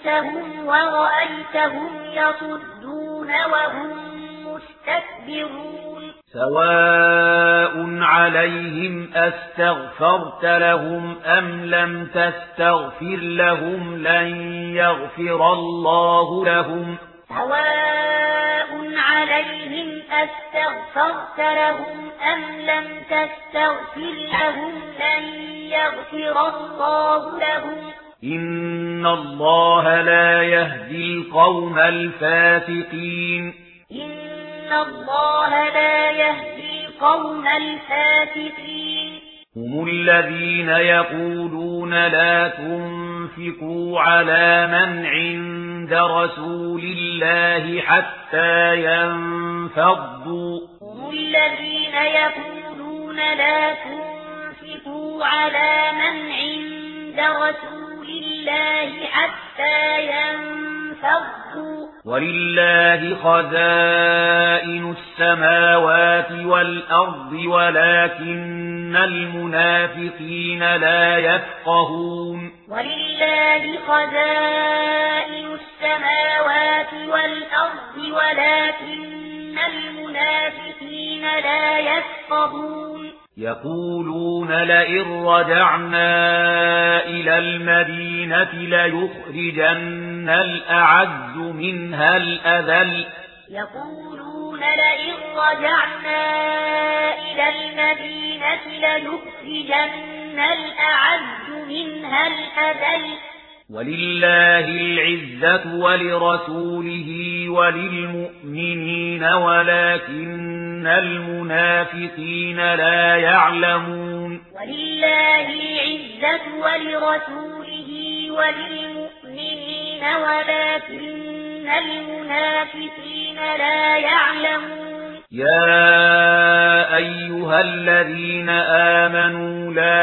قتلتهم ورأيتهم يصدون وهم مستكبرون سواء عليهم أستغفرت لهم أم لم تستغفر لهم لن يغفر الله لهم سواء عليهم أستغفرت لهم أم لم تستغفر لهم لن يغفر الله لهم إن الله لا يهدي القوم الفاتقين إن الله لا يهدي القوم الفاتقين هم الذين يقولون لا تنفقوا على من عند رسول الله حتى ينفضوا هم الذين يقولون لا تنفقوا على من عند رسول لله حتى ينفضوا. ولله خزائن السماوات والأرض ولكن المنافقين لا يفقهون. ولله خزائن السماوات والأرض ولكن المنافقين لا يفقهون. يقولون لئن رجعنا إلى المدينة ليخرجن الأعز منها الأذل يقولون لئن رجعنا إلى المدينة ليخرجن الأعز منها الأذل ولله العزة ولرسوله وللمؤمنين ولكن المنافقين لا يعلمون. ولله العزة ولرسوله وللمؤمنين ولكن المنافقين لا يعلمون. يا أيها الذين آمنوا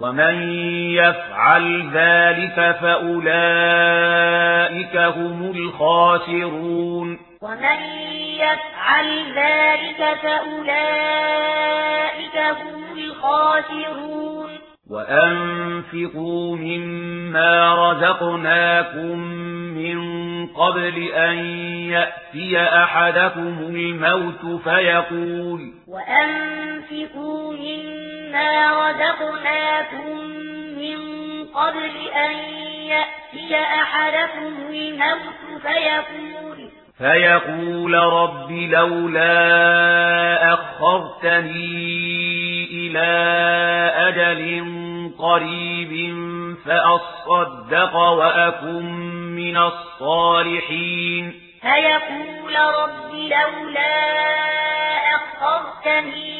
ومن يفعل ذلك فأولئك هم الخاسرون ومن يفعل ذلك فأولئك هم الخاسرون وأنفقوا مما رزقناكم من قبل أن يأتي أحدكم الموت فيقول وأنفقوا مما ما رزقناكم من قبل أن يأتي أحدكم الموت فيقول فيقول رب لولا أخرتني إلى أجل قريب فأصدق وأكن من الصالحين فيقول رب لولا أخرتني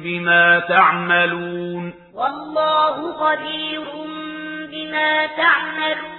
بما تعملون. والله قدير بما تعملون.